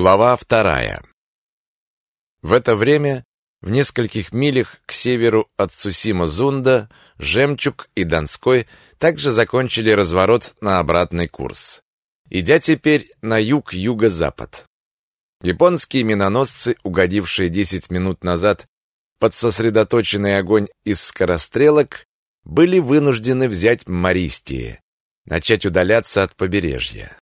Глава вторая. В это время в нескольких милях к северу от Цусима-Зунда Жемчуг и Донской также закончили разворот на обратный курс, идя теперь на юг-юго-запад. Японские миноносцы, угодившие 10 минут назад под сосредоточенный огонь из скорострелок, были вынуждены взять Мористие, начать удаляться от побережья.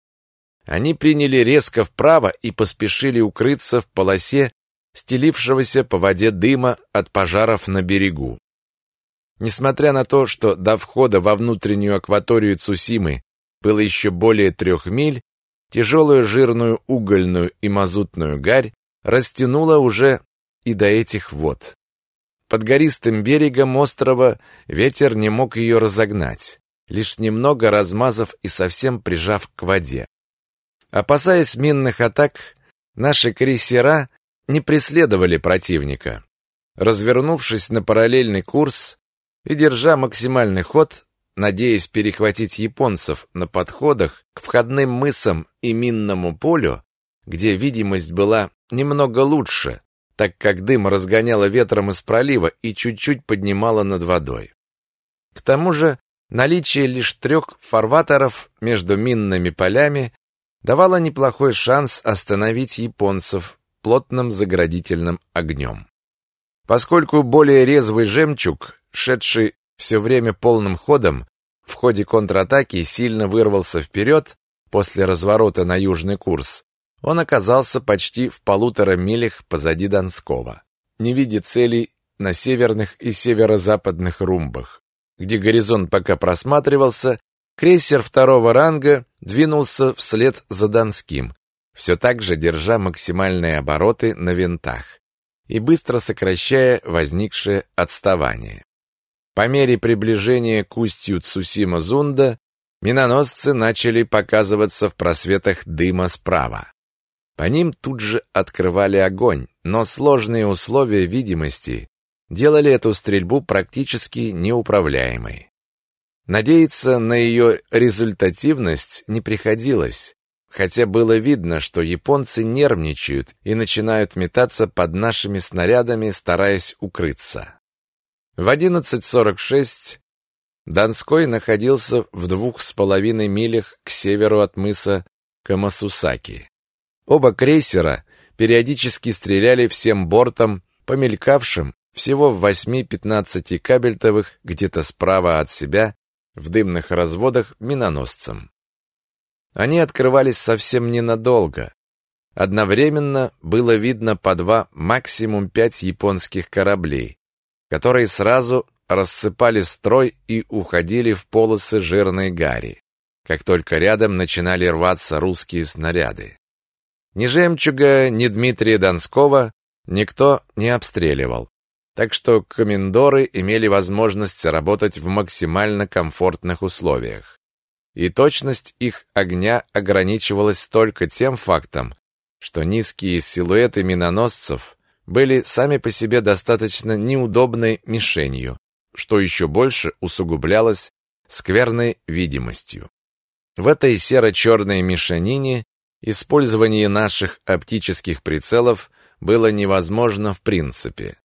Они приняли резко вправо и поспешили укрыться в полосе стелившегося по воде дыма от пожаров на берегу. Несмотря на то, что до входа во внутреннюю акваторию Цусимы было еще более трех миль, тяжелую жирную угольную и мазутную гарь растянула уже и до этих вод. Под гористым берегом острова ветер не мог ее разогнать, лишь немного размазав и совсем прижав к воде. Опасаясь минных атак, наши крейсера не преследовали противника. Развернувшись на параллельный курс и держа максимальный ход, надеясь перехватить японцев на подходах к входным мысам и минному полю, где видимость была немного лучше, так как дым разгоняло ветром из пролива и чуть-чуть поднимало над водой. К тому же наличие лишь трех фарватеров между минными полями давала неплохой шанс остановить японцев плотным заградительным огнем. Поскольку более резвый жемчуг, шедший все время полным ходом, в ходе контратаки сильно вырвался вперед после разворота на южный курс, он оказался почти в полутора милях позади Донского, не видя целей на северных и северо-западных румбах, где горизонт пока просматривался Крейсер второго ранга двинулся вслед за Донским, все так же держа максимальные обороты на винтах и быстро сокращая возникшее отставание. По мере приближения к устью Цусима-Зунда миноносцы начали показываться в просветах дыма справа. По ним тут же открывали огонь, но сложные условия видимости делали эту стрельбу практически неуправляемой. Надеяться на ее результативность не приходилось, хотя было видно, что японцы нервничают и начинают метаться под нашими снарядами, стараясь укрыться. В 11.46 Донской находился в двух с половиной милях к северу от мыса Камасусаки. Оба крейсера периодически стреляли всем бортом, помелькавшим всего в 8-15 кабельтовых где-то справа от себя в дымных разводах миноносцам. Они открывались совсем ненадолго. Одновременно было видно по два, максимум пять японских кораблей, которые сразу рассыпали строй и уходили в полосы жирной гари, как только рядом начинали рваться русские снаряды. Ни «Жемчуга», ни Дмитрия Донского никто не обстреливал так что комендоры имели возможность работать в максимально комфортных условиях. И точность их огня ограничивалась только тем фактом, что низкие силуэты миноносцев были сами по себе достаточно неудобной мишенью, что еще больше усугублялось скверной видимостью. В этой серо-черной мишенине использование наших оптических прицелов было невозможно в принципе.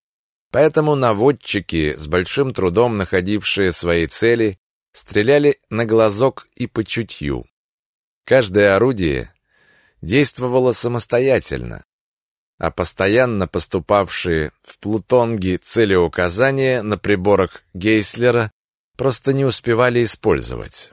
Поэтому наводчики, с большим трудом находившие свои цели, стреляли на глазок и по чутью. Каждое орудие действовало самостоятельно, а постоянно поступавшие в Плутонги целеуказания на приборах Гейслера просто не успевали использовать.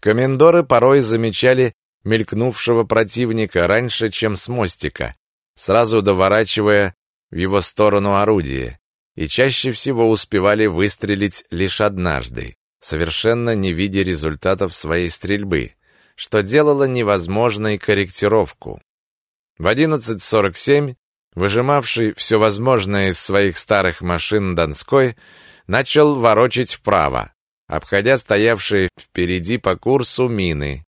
Комендоры порой замечали мелькнувшего противника раньше, чем с мостика, сразу доворачивая в его сторону орудие, и чаще всего успевали выстрелить лишь однажды, совершенно не видя результатов своей стрельбы, что делало невозможной корректировку. В 11.47 выжимавший все возможное из своих старых машин Донской начал ворочить вправо, обходя стоявшие впереди по курсу мины.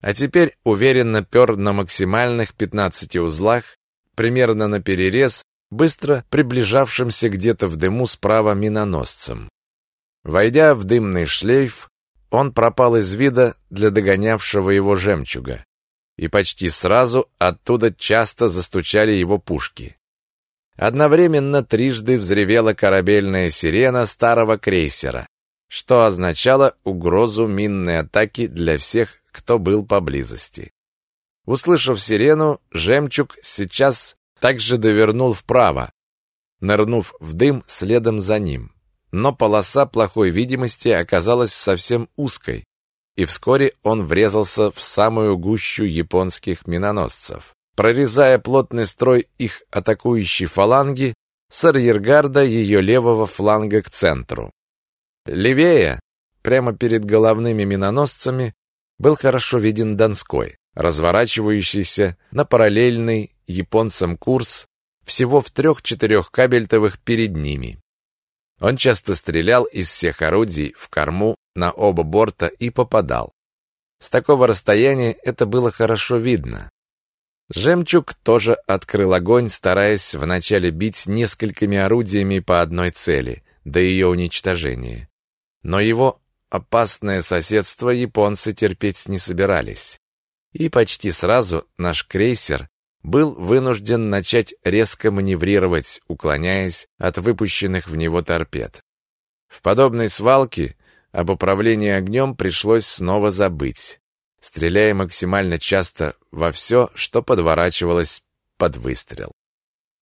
А теперь уверенно пер на максимальных 15 узлах, примерно на перерез быстро приближавшимся где-то в дыму справа миноносцем. Войдя в дымный шлейф, он пропал из вида для догонявшего его жемчуга. и почти сразу оттуда часто застучали его пушки. Одновременно трижды взревела корабельная сирена старого крейсера, что означало угрозу минной атаки для всех, кто был поблизости. Услышав сирену, жемчуг сейчас также довернул вправо, нырнув в дым следом за ним. Но полоса плохой видимости оказалась совсем узкой, и вскоре он врезался в самую гущу японских миноносцев, прорезая плотный строй их атакующей фаланги с арьергарда ее левого фланга к центру. Левее, прямо перед головными миноносцами, был хорошо виден Донской, разворачивающийся на параллельный японцам курс всего в трех-четырех кабельтовых перед ними. Он часто стрелял из всех орудий в корму на оба борта и попадал. С такого расстояния это было хорошо видно. Жемчуг тоже открыл огонь, стараясь вначале бить несколькими орудиями по одной цели, до ее уничтожения. Но его Опасное соседство японцы терпеть не собирались. И почти сразу наш крейсер был вынужден начать резко маневрировать, уклоняясь от выпущенных в него торпед. В подобной свалке об управлении огнем пришлось снова забыть, стреляя максимально часто во все, что подворачивалось под выстрел.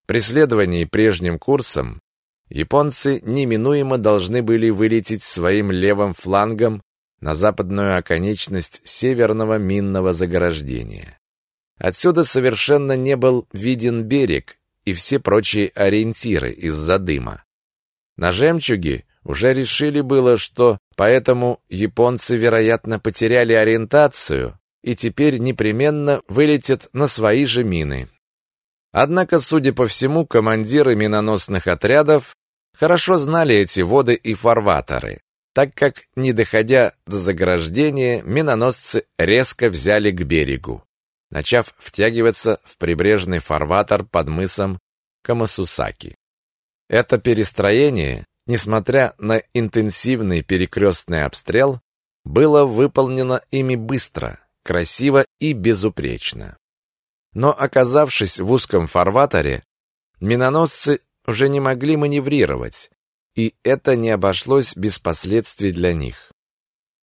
При следовании прежним курсом японцы неминуемо должны были вылететь своим левым флангом на западную оконечность северного минного заграждения. Отсюда совершенно не был виден берег и все прочие ориентиры из-за дыма. На «Жемчуге» уже решили было, что поэтому японцы, вероятно, потеряли ориентацию и теперь непременно вылетят на свои же мины. Однако, судя по всему, командиры миноносных отрядов хорошо знали эти воды и фарватеры, так как, не доходя до заграждения, миноносцы резко взяли к берегу, начав втягиваться в прибрежный фарватер под мысом Камасусаки. Это перестроение, несмотря на интенсивный перекрестный обстрел, было выполнено ими быстро, красиво и безупречно. Но оказавшись в узком фарватере, миноносцы уже не могли маневрировать, и это не обошлось без последствий для них.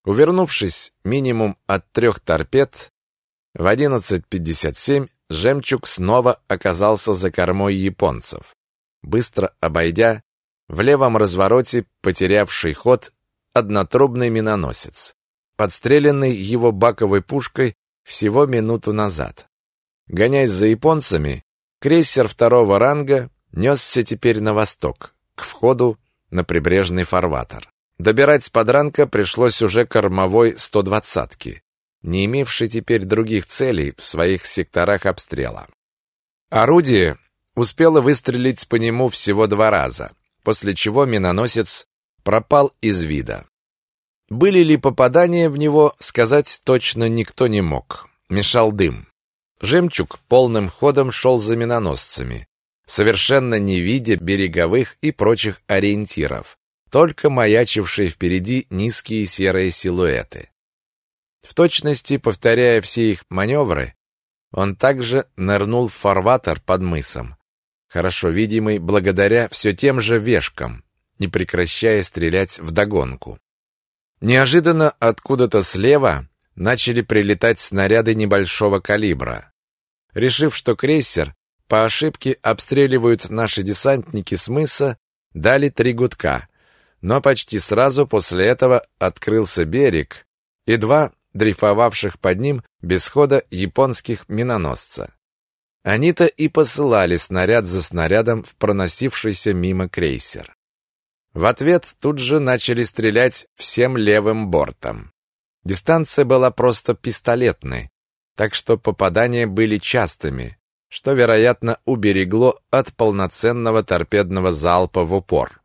Увернувшись минимум от трех торпед, в 11.57 «Жемчуг» снова оказался за кормой японцев, быстро обойдя в левом развороте потерявший ход однотрубный миноносец, подстреленный его баковой пушкой всего минуту назад. Гоняясь за японцами, крейсер второго ранга несся теперь на восток, к входу на прибрежный фарватер. Добирать с подранка пришлось уже кормовой 120-ки, не имевшей теперь других целей в своих секторах обстрела. Орудие успело выстрелить по нему всего два раза, после чего миноносец пропал из вида. Были ли попадания в него, сказать точно никто не мог. Мешал дым. Жемчуг полным ходом шел за миноносцами, совершенно не видя береговых и прочих ориентиров, только маячившие впереди низкие серые силуэты. В точности повторяя все их маневры, он также нырнул в фарватер под мысом, хорошо видимый благодаря все тем же вешкам, не прекращая стрелять вдогонку. Неожиданно откуда-то слева начали прилетать снаряды небольшого калибра. Решив, что крейсер по ошибке обстреливают наши десантники с мыса, дали три гудка, но почти сразу после этого открылся берег и два дрейфовавших под ним без хода японских миноносца. Они-то и посылали снаряд за снарядом в проносившийся мимо крейсер. В ответ тут же начали стрелять всем левым бортом. Дистанция была просто пистолетной, так что попадания были частыми, что, вероятно, уберегло от полноценного торпедного залпа в упор.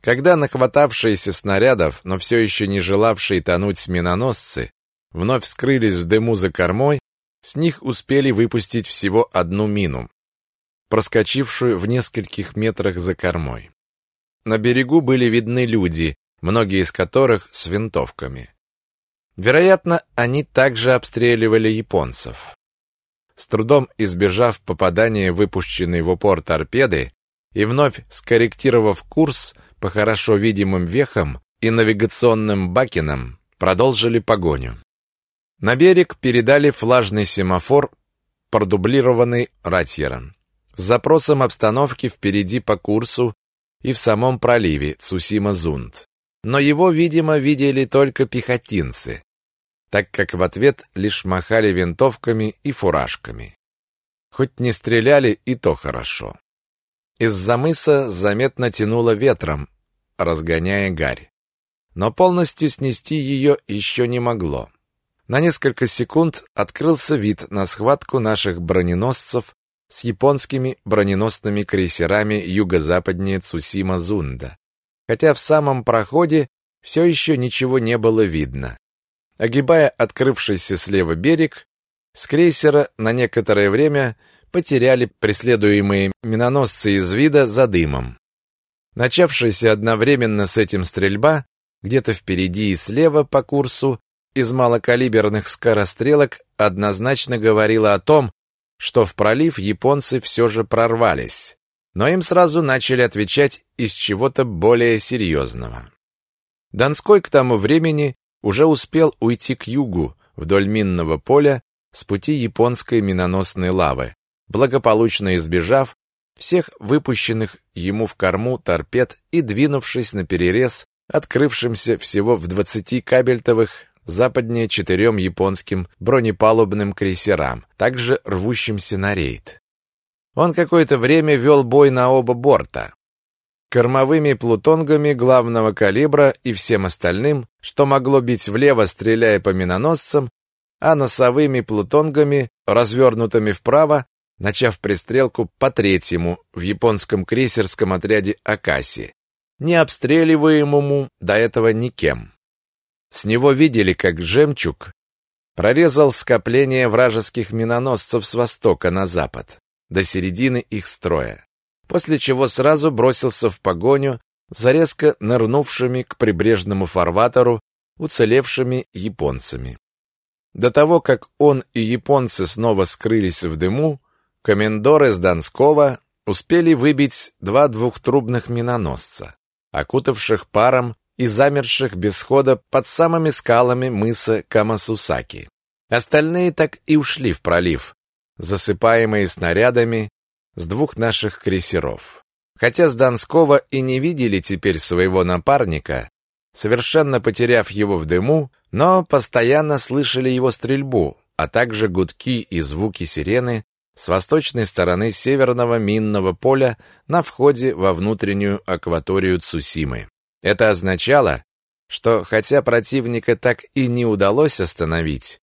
Когда нахватавшиеся снарядов, но все еще не желавшие тонуть миноносцы, вновь скрылись в дыму за кормой, с них успели выпустить всего одну мину, проскочившую в нескольких метрах за кормой. На берегу были видны люди, многие из которых с винтовками. Вероятно, они также обстреливали японцев. с трудом избежав попадания выпущенной в упор торпеды и вновь скорректировав курс по хорошо видимым вехам и навигационным бакенам, продолжили погоню. На берег передали флажный семафор, продублированный ратьером, с запросом обстановки впереди по курсу и в самом проливе Цусима-Зунд. Но его, видимо, видели только пехотинцы, так как в ответ лишь махали винтовками и фуражками. Хоть не стреляли, и то хорошо. Из-за мыса заметно тянуло ветром, разгоняя гарь. Но полностью снести ее еще не могло. На несколько секунд открылся вид на схватку наших броненосцев с японскими броненосными крейсерами юго-западнее Цусима-Зунда. Хотя в самом проходе все еще ничего не было видно. Огибая открывшийся слева берег, с крейсера на некоторое время потеряли преследуемые миноносцы из вида за дымом. Начавшаяся одновременно с этим стрельба где-то впереди и слева по курсу из малокалиберных скорострелок однозначно говорила о том, что в пролив японцы все же прорвались. Но им сразу начали отвечать из чего-то более серьезного. Донской к тому времени уже успел уйти к югу, вдоль минного поля, с пути японской миноносной лавы, благополучно избежав всех выпущенных ему в корму торпед и двинувшись на перерез открывшимся всего в 20 кабельтовых западнее четырем японским бронепалубным крейсерам, также рвущимся на рейд. Он какое-то время вел бой на оба борта кормовыми плутонгами главного калибра и всем остальным, что могло бить влево, стреляя по миноносцам, а носовыми плутонгами, развернутыми вправо, начав пристрелку по третьему в японском крейсерском отряде Акаси, не обстреливаемому до этого никем. С него видели, как жемчуг прорезал скопление вражеских миноносцев с востока на запад, до середины их строя после чего сразу бросился в погоню за резко нырнувшими к прибрежному фарватеру уцелевшими японцами. До того, как он и японцы снова скрылись в дыму, комендоры с Донского успели выбить два двухтрубных миноносца, окутавших паром и замерших без хода под самыми скалами мыса Камасусаки. Остальные так и ушли в пролив, засыпаемые снарядами с двух наших крейсеров. Хотя с Донского и не видели теперь своего напарника, совершенно потеряв его в дыму, но постоянно слышали его стрельбу, а также гудки и звуки сирены с восточной стороны северного минного поля на входе во внутреннюю акваторию Цусимы. Это означало, что хотя противника так и не удалось остановить,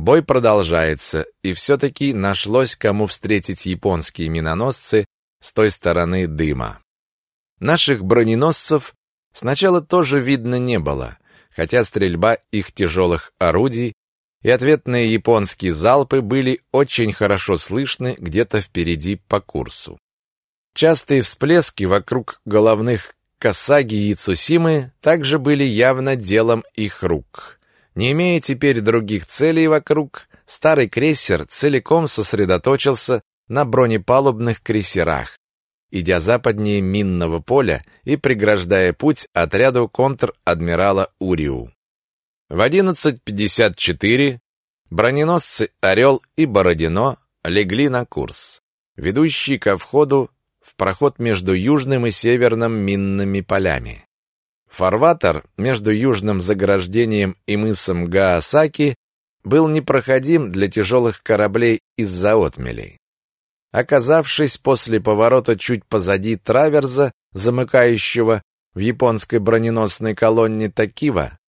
Бой продолжается, и все-таки нашлось, кому встретить японские миноносцы с той стороны дыма. Наших броненосцев сначала тоже видно не было, хотя стрельба их тяжелых орудий и ответные японские залпы были очень хорошо слышны где-то впереди по курсу. Частые всплески вокруг головных Касаги и Цусимы также были явно делом их рук. Не имея теперь других целей вокруг, старый крейсер целиком сосредоточился на бронепалубных крейсерах, идя западнее минного поля и преграждая путь отряду контр-адмирала Уриу. В 11.54 броненосцы «Орел» и «Бородино» легли на курс, ведущий ко входу в проход между южным и северным минными полями. Фарватер между южным заграждением и мысом Гаосаки был непроходим для тяжелых кораблей из-за отмелей. Оказавшись после поворота чуть позади траверза, замыкающего в японской броненосной колонне Такива,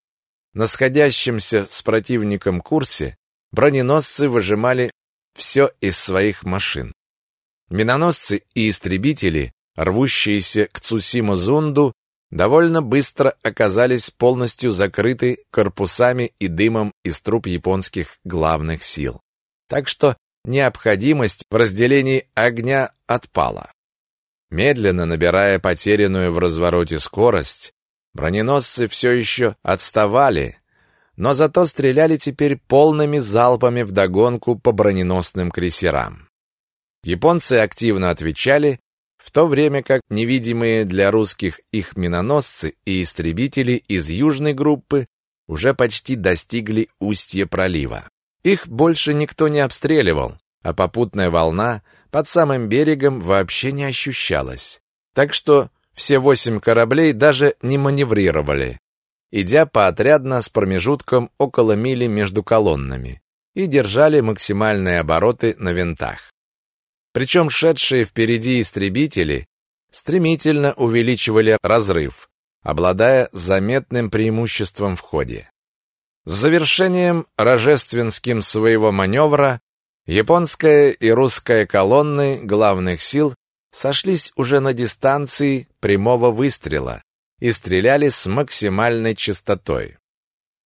на сходящемся с противником курсе броненосцы выжимали все из своих машин. Миноносцы и истребители, рвущиеся к Цусима-Зунду, довольно быстро оказались полностью закрыты корпусами и дымом из труб японских главных сил. Так что необходимость в разделении огня отпала. Медленно набирая потерянную в развороте скорость, броненосцы все еще отставали, но зато стреляли теперь полными залпами вдогонку по броненосным крейсерам. Японцы активно отвечали, в то время как невидимые для русских их миноносцы и истребители из южной группы уже почти достигли устья пролива. Их больше никто не обстреливал, а попутная волна под самым берегом вообще не ощущалась. Так что все восемь кораблей даже не маневрировали, идя поотрядно с промежутком около мили между колоннами, и держали максимальные обороты на винтах. Причем шедшие впереди истребители стремительно увеличивали разрыв, обладая заметным преимуществом в ходе. С завершением рожественским своего маневра японская и русская колонны главных сил сошлись уже на дистанции прямого выстрела и стреляли с максимальной частотой.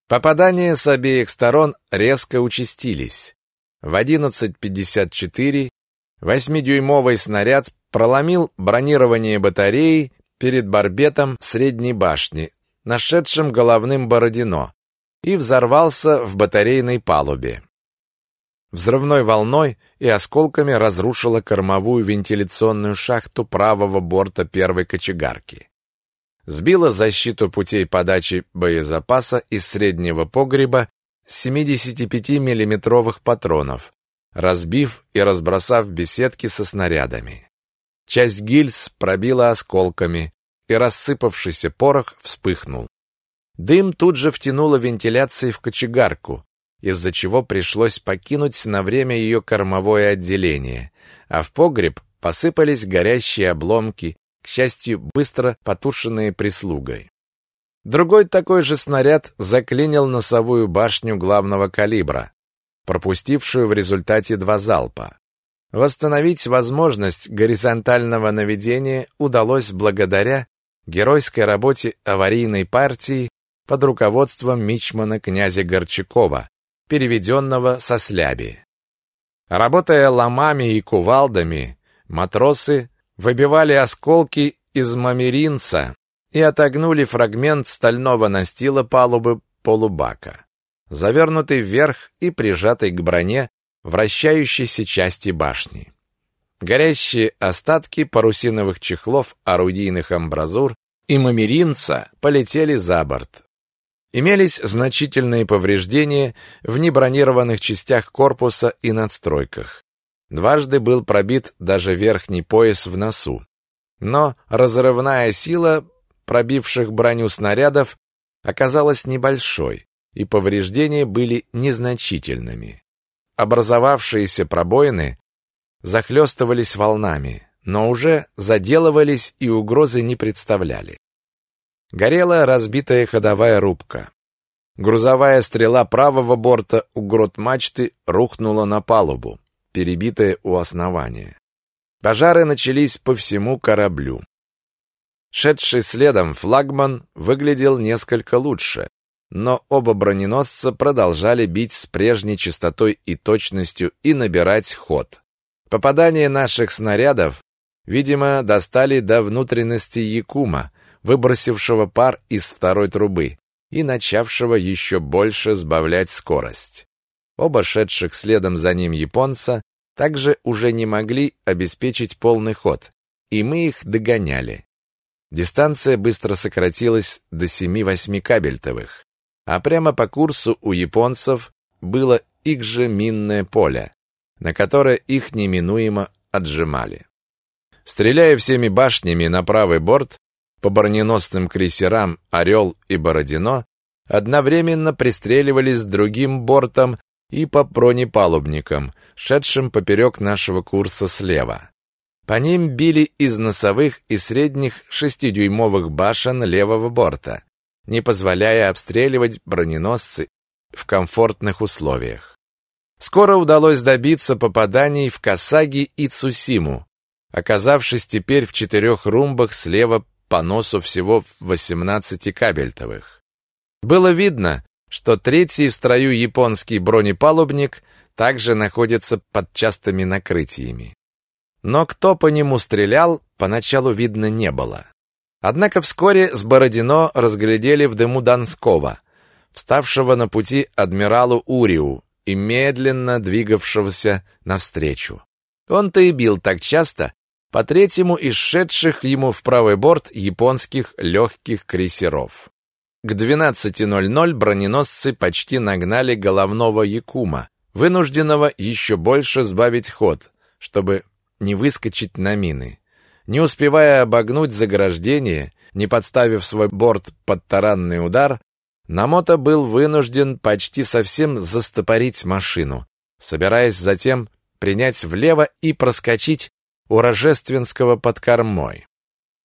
Попадания с обеих сторон резко участились. В 11.54 Восьмидюймовый снаряд проломил бронирование батареи перед барбетом средней башни, нашедшим головным Бородино, и взорвался в батарейной палубе. Взрывной волной и осколками разрушила кормовую вентиляционную шахту правого борта первой кочегарки. Сбила защиту путей подачи боезапаса из среднего погреба 75 миллиметровых патронов, разбив и разбросав беседки со снарядами. Часть гильз пробила осколками, и рассыпавшийся порох вспыхнул. Дым тут же втянуло вентиляцией в кочегарку, из-за чего пришлось покинуть на время ее кормовое отделение, а в погреб посыпались горящие обломки, к счастью, быстро потушенные прислугой. Другой такой же снаряд заклинил носовую башню главного калибра, пропустившую в результате два залпа. Восстановить возможность горизонтального наведения удалось благодаря геройской работе аварийной партии под руководством мичмана князя Горчакова, переведенного со сляби. Работая ломами и кувалдами, матросы выбивали осколки из мамеринца и отогнули фрагмент стального настила палубы полубака завернутый вверх и прижатый к броне вращающейся части башни. Горящие остатки парусиновых чехлов, орудийных амбразур и мамеринца полетели за борт. Имелись значительные повреждения в небронированных частях корпуса и надстройках. Дважды был пробит даже верхний пояс в носу. Но разрывная сила пробивших броню снарядов оказалась небольшой, и повреждения были незначительными. Образовавшиеся пробоины захлестывались волнами, но уже заделывались и угрозы не представляли. Горела разбитая ходовая рубка. Грузовая стрела правого борта у грот мачты рухнула на палубу, перебитая у основания. Пожары начались по всему кораблю. Шедший следом флагман выглядел несколько лучше, но оба броненосца продолжали бить с прежней частотой и точностью и набирать ход. Попадания наших снарядов, видимо, достали до внутренности Якума, выбросившего пар из второй трубы и начавшего еще больше сбавлять скорость. Оба шедших следом за ним японца также уже не могли обеспечить полный ход, и мы их догоняли. Дистанция быстро сократилась до 7-8 кабельтовых а прямо по курсу у японцев было их же минное поле, на которое их неминуемо отжимали. Стреляя всеми башнями на правый борт, по броненосным крейсерам «Орел» и «Бородино», одновременно пристреливались другим бортом и по бронепалубникам, шедшим поперек нашего курса слева. По ним били из носовых и средних шестидюймовых башен левого борта, не позволяя обстреливать броненосцы в комфортных условиях. Скоро удалось добиться попаданий в Касаги и Цусиму, оказавшись теперь в четырех румбах слева по носу всего 18 кабельтовых. Было видно, что третий в строю японский бронепалубник также находится под частыми накрытиями. Но кто по нему стрелял, поначалу видно не было. Однако вскоре с Бородино разглядели в дыму Донского. вставшего на пути адмиралу Уриу и медленно двигавшегося навстречу. Он-то и бил так часто по третьему из шедших ему в правый борт японских легких крейсеров. К 12.00 броненосцы почти нагнали головного Якума, вынужденного еще больше сбавить ход, чтобы не выскочить на мины. Не успевая обогнуть заграждение, не подставив свой борт под таранный удар, Намото был вынужден почти совсем застопорить машину, собираясь затем принять влево и проскочить у Рожественского под кормой.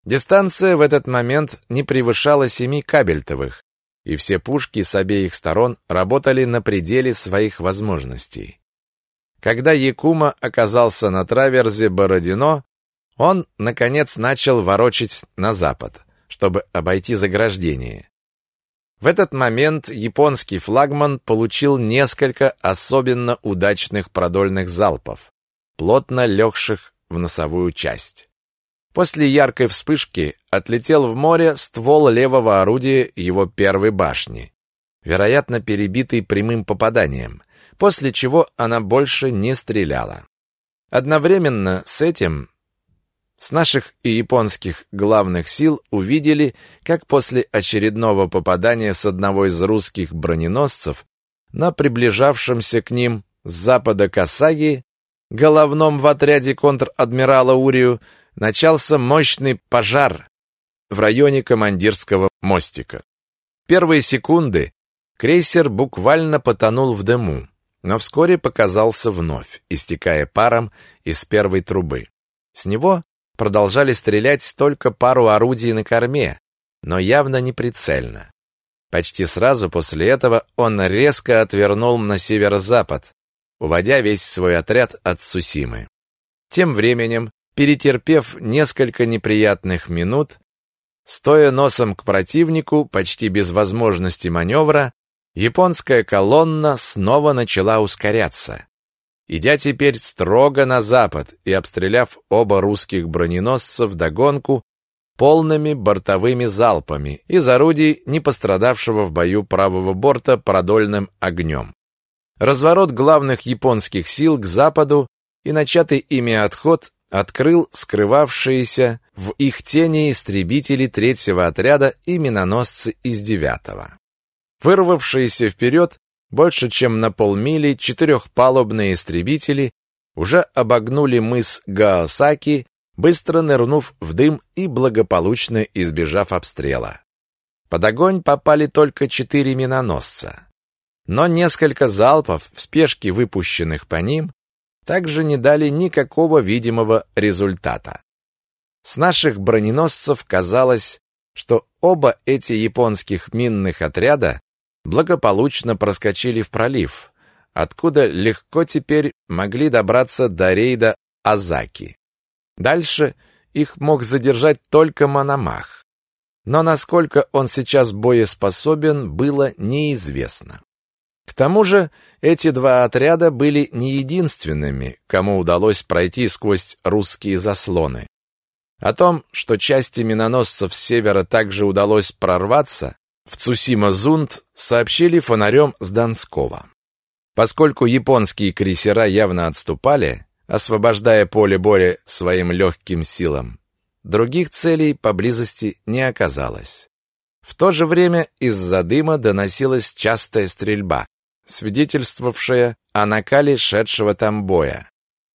Дистанция в этот момент не превышала семи кабельтовых, и все пушки с обеих сторон работали на пределе своих возможностей. Когда Якума оказался на траверзе Бородино, он, наконец, начал ворочать на запад, чтобы обойти заграждение. В этот момент японский флагман получил несколько особенно удачных продольных залпов, плотно легших в носовую часть. После яркой вспышки отлетел в море ствол левого орудия его первой башни, вероятно, перебитый прямым попаданием, после чего она больше не стреляла. Одновременно с этим с наших и японских главных сил увидели, как после очередного попадания с одного из русских броненосцев на приближавшемся к ним с запада Касаги, головном в отряде контр-адмирала Урию, начался мощный пожар в районе командирского мостика. Первые секунды крейсер буквально потонул в дыму, но вскоре показался вновь, истекая паром из первой трубы. С него продолжали стрелять только пару орудий на корме, но явно не прицельно. Почти сразу после этого он резко отвернул на северо-запад, уводя весь свой отряд от Сусимы. Тем временем, перетерпев несколько неприятных минут, стоя носом к противнику, почти без возможности маневра, японская колонна снова начала ускоряться идя теперь строго на запад и обстреляв оба русских броненосца вдогонку полными бортовыми залпами из орудий, не пострадавшего в бою правого борта продольным огнем. Разворот главных японских сил к западу и начатый ими отход открыл скрывавшиеся в их тени истребители третьего отряда и миноносцы из девятого. Вырвавшиеся вперед, больше чем на полмили четырехпалубные истребители уже обогнули мыс Гаосаки, быстро нырнув в дым и благополучно избежав обстрела. Под огонь попали только четыре миноносца. Но несколько залпов, в спешке выпущенных по ним, также не дали никакого видимого результата. С наших броненосцев казалось, что оба эти японских минных отряда благополучно проскочили в пролив, откуда легко теперь могли добраться до рейда Азаки. Дальше их мог задержать только Мономах. Но насколько он сейчас боеспособен, было неизвестно. К тому же эти два отряда были не единственными, кому удалось пройти сквозь русские заслоны. О том, что части миноносцев с севера также удалось прорваться, в Цусима-Зунд сообщили фонарем с Донского. Поскольку японские крейсера явно отступали, освобождая поле боя своим легким силам, других целей поблизости не оказалось. В то же время из-за дыма доносилась частая стрельба, свидетельствовавшая о накале шедшего там боя.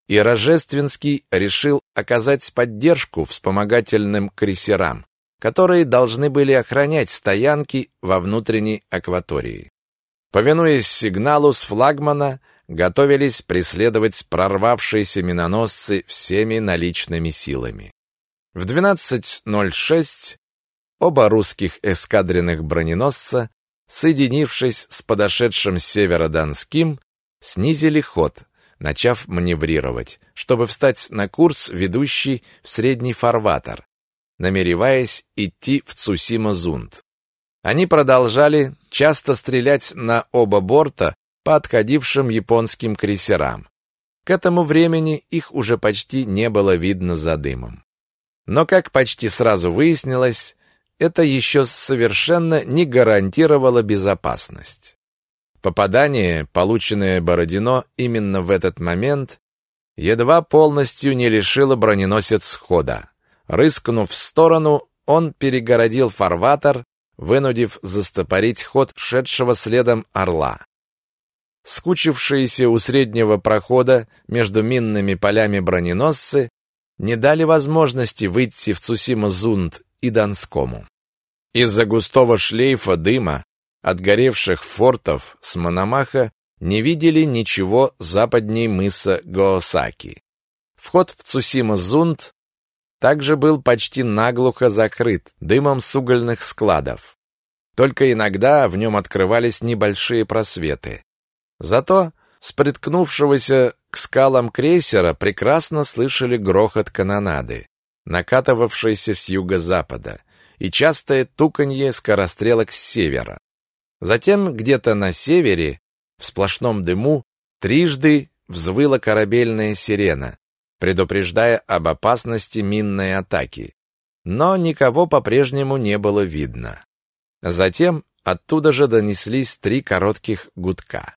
И Рожественский решил оказать поддержку вспомогательным крейсерам, которые должны были охранять стоянки во внутренней акватории. Повинуясь сигналу с флагмана, готовились преследовать прорвавшиеся миноносцы всеми наличными силами. В 12.06 оба русских эскадренных броненосца, соединившись с подошедшим с севера Донским, снизили ход, начав маневрировать, чтобы встать на курс, ведущий в средний фарватер, намереваясь идти в Цусима-Зунд. Они продолжали часто стрелять на оба борта по отходившим японским крейсерам. К этому времени их уже почти не было видно за дымом. Но, как почти сразу выяснилось, это еще совершенно не гарантировало безопасность. Попадание, полученное Бородино именно в этот момент, едва полностью не лишило броненосец хода. Рыскнув в сторону, он перегородил фарватер, вынудив застопорить ход шедшего следом орла. Скучившиеся у среднего прохода между минными полями броненосцы не дали возможности выйти в Цусима-Зунд и Донскому. Из-за густого шлейфа дыма от горевших фортов с Мономаха не видели ничего западней мыса Гоосаки. Вход в Цусима-Зунд также был почти наглухо закрыт дымом с угольных складов. Только иногда в нем открывались небольшие просветы. Зато с приткнувшегося к скалам крейсера прекрасно слышали грохот канонады, накатывавшейся с юго-запада, и частое туканье скорострелок с севера. Затем где-то на севере, в сплошном дыму, трижды взвыла корабельная сирена, предупреждая об опасности минной атаки. Но никого по-прежнему не было видно. Затем оттуда же донеслись три коротких гудка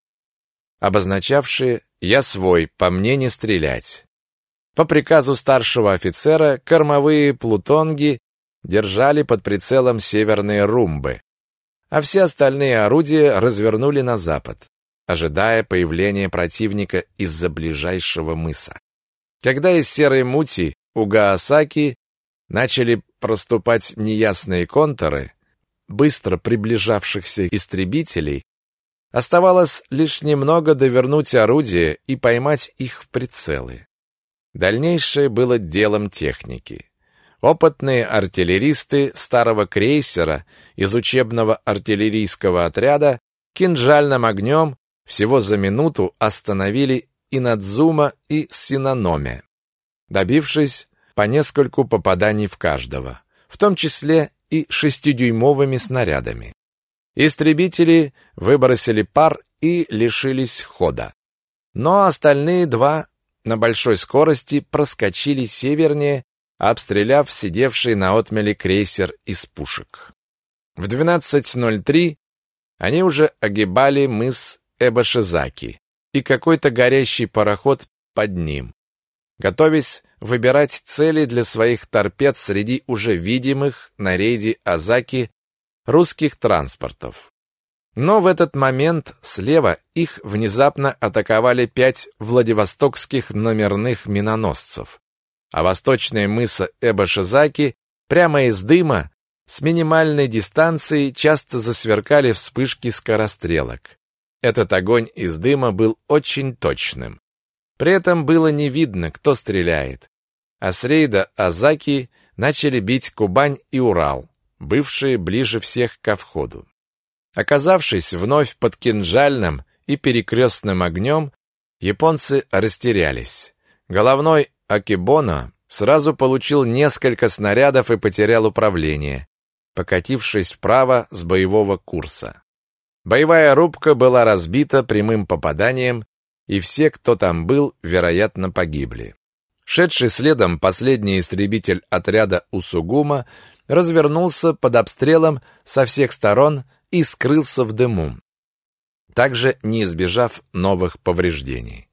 обозначавшие «я свой, по мне не стрелять». По приказу старшего офицера кормовые плутонги держали под прицелом северные румбы, а все остальные орудия развернули на запад, ожидая появления противника из-за ближайшего мыса. Когда из серой мути у Гаосаки начали проступать неясные контуры быстро приближавшихся истребителей, Оставалось лишь немного довернуть орудие и поймать их в прицелы. Дальнейшее было делом техники. Опытные артиллеристы старого крейсера из учебного артиллерийского отряда кинжальным огнем всего за минуту остановили и Надзума, и Синономе, добившись по нескольку попаданий в каждого, в том числе и шестидюймовыми снарядами. Истребители выбросили пар и лишились хода. Но остальные два на большой скорости проскочили севернее, обстреляв сидевший на отмеле крейсер из пушек. В 12.03 они уже огибали мыс Эбашизаки и какой-то горящий пароход под ним, готовясь выбирать цели для своих торпед среди уже видимых на рейде Азаки русских транспортов. Но в этот момент слева их внезапно атаковали пять владивостокских номерных миноносцев, а восточные мыса Эбашизаки прямо из дыма с минимальной дистанции часто засверкали вспышки скорострелок. Этот огонь из дыма был очень точным. При этом было не видно, кто стреляет. А с рейда Азаки начали бить Кубань и Урал бывшие ближе всех ко входу. Оказавшись вновь под кинжальным и перекрестным огнем, японцы растерялись. Головной Акибона сразу получил несколько снарядов и потерял управление, покатившись вправо с боевого курса. Боевая рубка была разбита прямым попаданием, и все, кто там был, вероятно, погибли. Шедший следом последний истребитель отряда Усугума развернулся под обстрелом со всех сторон и скрылся в дыму, также не избежав новых повреждений.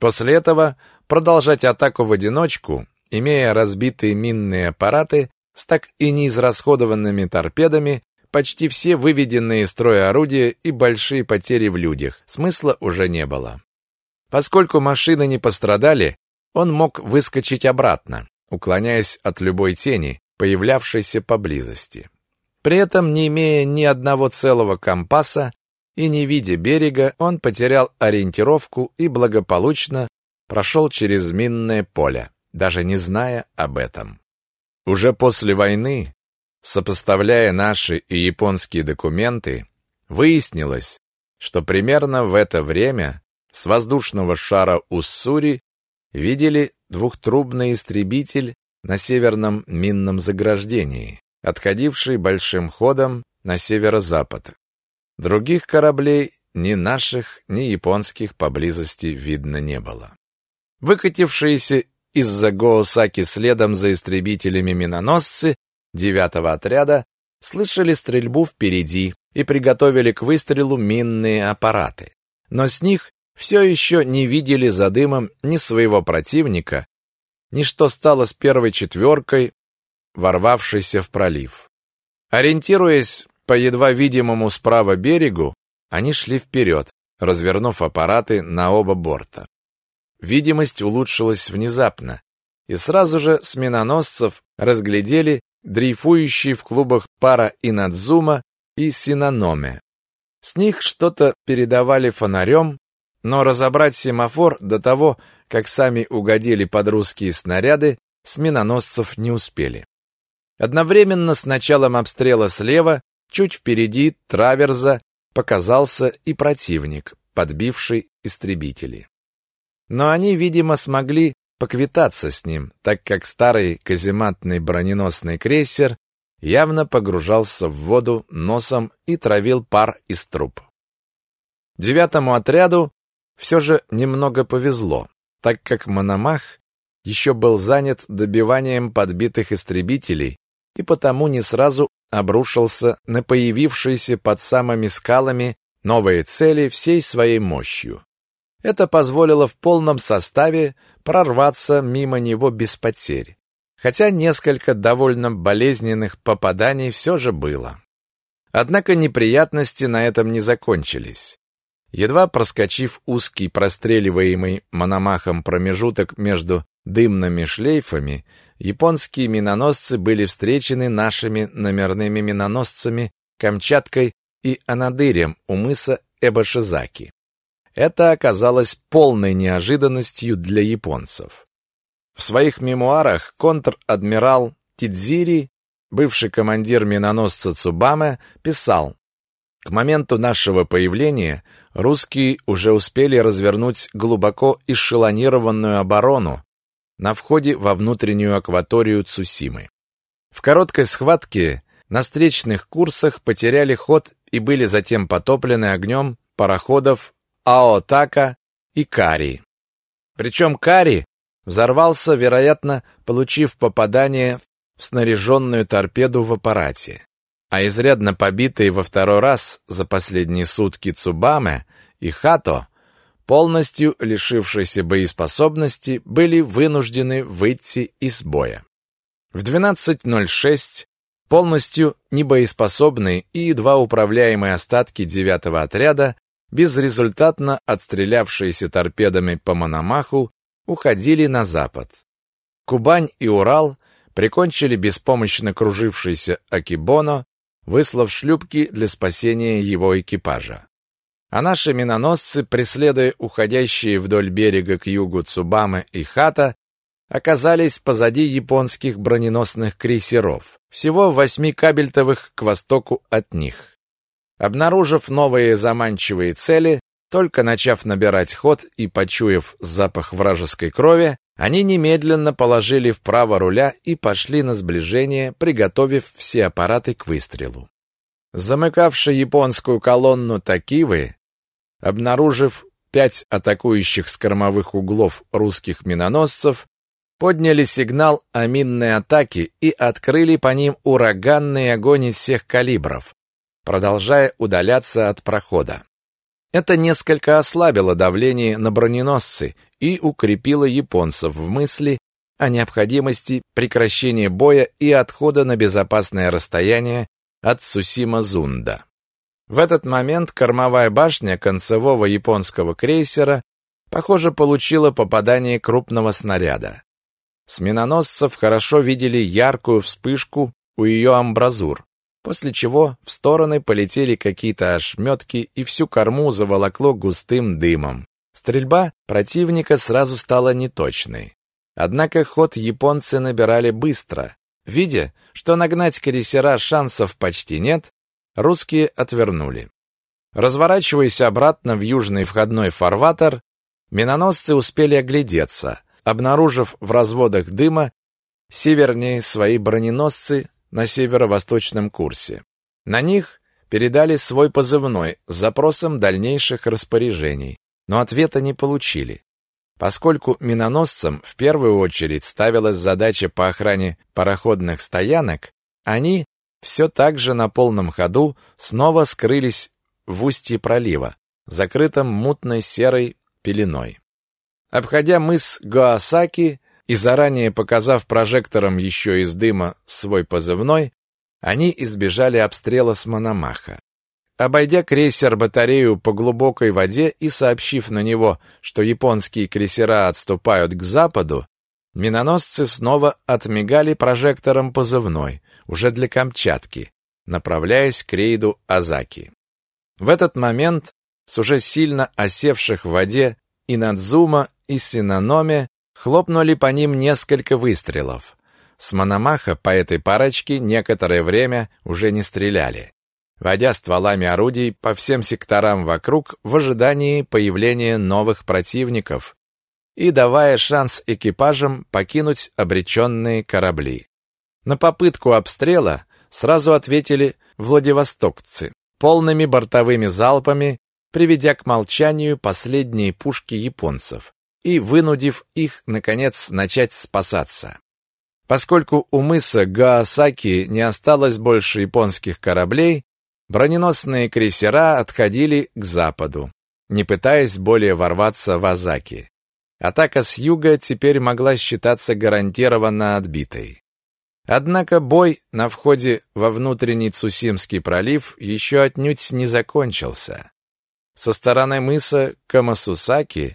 После этого продолжать атаку в одиночку, имея разбитые минные аппараты с так и неизрасходованными торпедами, почти все выведенные из строя орудия и большие потери в людях, смысла уже не было. Поскольку машины не пострадали, он мог выскочить обратно, уклоняясь от любой тени, появлявшейся поблизости. При этом, не имея ни одного целого компаса и не видя берега, он потерял ориентировку и благополучно прошел через минное поле, даже не зная об этом. Уже после войны, сопоставляя наши и японские документы, выяснилось, что примерно в это время с воздушного шара Уссури видели двухтрубный истребитель на северном минном заграждении, отходивший большим ходом на северо-запад. Других кораблей, ни наших, ни японских, поблизости видно не было. Выкатившиеся из-за Гоосаки следом за истребителями миноносцы девятого отряда слышали стрельбу впереди и приготовили к выстрелу минные аппараты. Но с них все еще не видели за дымом ни своего противника, ни что стало с первой четверкой, ворвавшейся в пролив. Ориентируясь по едва видимому справа берегу, они шли вперед, развернув аппараты на оба борта. Видимость улучшилась внезапно, и сразу же с миноносцев разглядели дрейфующие в клубах пара Инадзума и Синаноме. С них что-то передавали фонарем, но разобрать семафор до того, как сами угодили под русские снаряды, с миноносцев не успели. Одновременно с началом обстрела слева, чуть впереди траверза, показался и противник, подбивший истребители. Но они, видимо, смогли поквитаться с ним, так как старый казематный броненосный крейсер явно погружался в воду носом и травил пар из труб. Девятому отряду все же немного повезло, так как Мономах еще был занят добиванием подбитых истребителей и потому не сразу обрушился на появившиеся под самыми скалами новые цели всей своей мощью. Это позволило в полном составе прорваться мимо него без потерь. Хотя несколько довольно болезненных попаданий все же было. Однако неприятности на этом не закончились. Едва проскочив узкий простреливаемый мономахом промежуток между дымными шлейфами, японские миноносцы были встречены нашими номерными миноносцами Камчаткой и Анадырем у мыса Эбашизаки. Это оказалось полной неожиданностью для японцев. В своих мемуарах контр-адмирал Тидзири, бывший командир миноносца Цубаме, писал, «К моменту нашего появления русские уже успели развернуть глубоко эшелонированную оборону на входе во внутреннюю акваторию Цусимы. В короткой схватке на встречных курсах потеряли ход и были затем потоплены огнем пароходов Аотака и Кари. Причем Кари взорвался, вероятно, получив попадание в снаряженную торпеду в аппарате. А изрядно побитые во второй раз за последние сутки Цубаме и Хато, полностью лишившиеся боеспособности, были вынуждены выйти из боя. В 12.06 полностью небоеспособные и едва управляемые остатки девятого отряда безрезультатно отстрелявшиеся торпедами по Мономаху, уходили на запад. Кубань и Урал прикончили беспомощно кружившийся Акибоно, выслав шлюпки для спасения его экипажа. А наши миноносцы, преследуя уходящие вдоль берега к югу Цубамы и Хата, оказались позади японских броненосных крейсеров, всего восьми кабельтовых к востоку от них. Обнаружив новые заманчивые цели, только начав набирать ход и почуяв запах вражеской крови, они немедленно положили вправо руля и пошли на сближение, приготовив все аппараты к выстрелу. Замыкавший японскую колонну Такивы, обнаружив пять атакующих с кормовых углов русских миноносцев, подняли сигнал о минной атаке и открыли по ним ураганный огонь из всех калибров, продолжая удаляться от прохода. Это несколько ослабило давление на броненосцы и укрепило японцев в мысли о необходимости прекращения боя и отхода на безопасное расстояние от Сусима-Зунда. В этот момент кормовая башня концевого японского крейсера, похоже, получила попадание крупного снаряда. С миноносцев хорошо видели яркую вспышку у ее амбразур, после чего в стороны полетели какие-то ошметки и всю корму заволокло густым дымом. Стрельба противника сразу стала неточной. Однако ход японцы набирали быстро. Видя, что нагнать крейсера шансов почти нет, русские отвернули. Разворачиваясь обратно в южный входной фарватер, миноносцы успели оглядеться, обнаружив в разводах дыма севернее свои броненосцы на северо-восточном курсе. На них передали свой позывной с запросом дальнейших распоряжений, но ответа не получили. Поскольку миноносцам в первую очередь ставилась задача по охране пароходных стоянок, они все так же на полном ходу снова скрылись в устье пролива, закрытом мутной серой пеленой. Обходя мыс Гоасаки и заранее показав прожектором еще из дыма свой позывной, они избежали обстрела с Мономаха. Обойдя крейсер-батарею по глубокой воде и сообщив на него, что японские крейсера отступают к западу, миноносцы снова отмигали прожектором позывной, уже для Камчатки, направляясь к рейду Азаки. В этот момент с уже сильно осевших в воде и Надзума, и Синаноме хлопнули по ним несколько выстрелов. С Мономаха по этой парочке некоторое время уже не стреляли водя стволами орудий по всем секторам вокруг в ожидании появления новых противников и давая шанс экипажам покинуть обреченные корабли. На попытку обстрела сразу ответили владивостокцы полными бортовыми залпами, приведя к молчанию последние пушки японцев и вынудив их, наконец, начать спасаться. Поскольку у мыса Гаосаки не осталось больше японских кораблей, Броненосные крейсера отходили к западу, не пытаясь более ворваться в Азаки. Атака с юга теперь могла считаться гарантированно отбитой. Однако бой на входе во внутренний Цусимский пролив еще отнюдь не закончился. Со стороны мыса Камасусаки,